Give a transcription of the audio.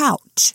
couch